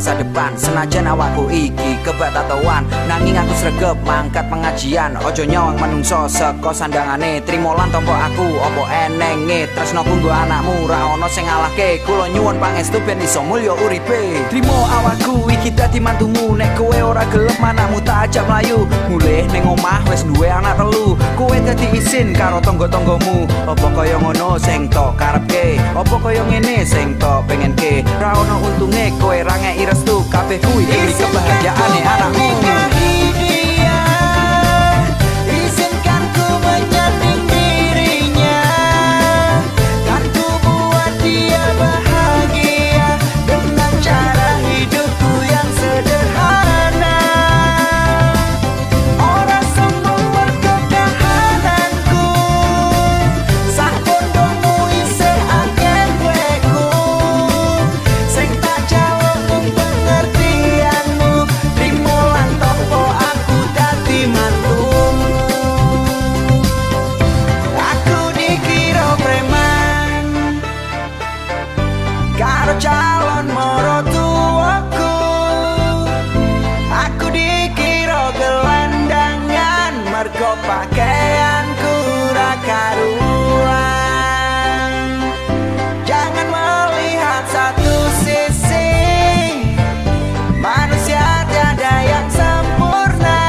Masa depan. Senajan awakku iki kebak tatoan nanging aku sregep mangkat pengajian. Ojo nyawang menungso seko sandangane trimo lan tompo aku opo enenge? Tresno kunggo anakmu ra ono sing ngalahke. Kulo nyuwun pangestu ben iso mulya uripe. Trimo awakku iki dadi mantumu nek kowe ora gelem anakmu tak ajak mlayu. Mulih ning omah wis duwe anak telu kowe dadi isin karo tangga-tanggamu. Opo kaya ngono sing to karepke? Opo kaya ngene sing to pengenke ra ono untunge kowe ra restu kabeh kuwi demi kebahagiaane anakmu Pakaian raka ruang Jangan melihat satu sisi. Manusia tiada yang sempurna.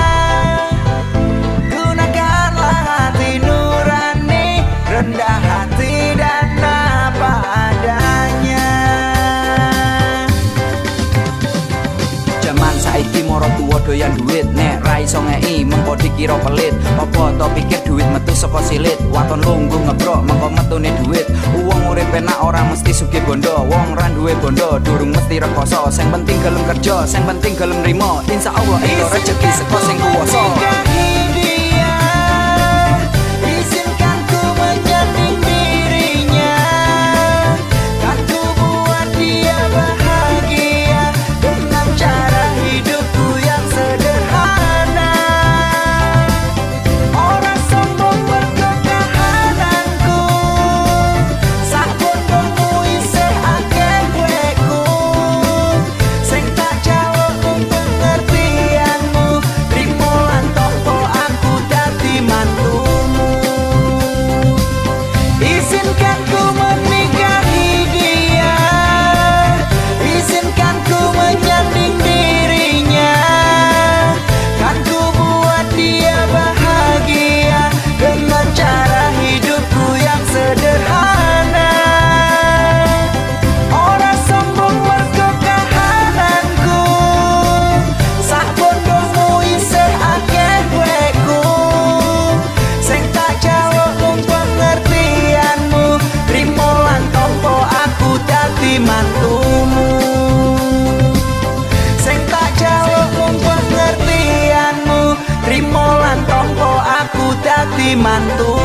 Gunakanlah hati nurani Rendah hati dan apa adanya. Jaman saiki morotu tuwa doyan duit iso ngei mengko dikira pelit. Apa to pikir duit metu saka silit? Waton lunggu ngebrok mengko metune duit. Uang urip enak ora mesti sugih bondo. Wong ra duwe bondo durung mesti rekoso. Sing penting gelem kerja sing penting gelem nrimo. Insyaallah itu rezeki saka sing kuwasa mantumu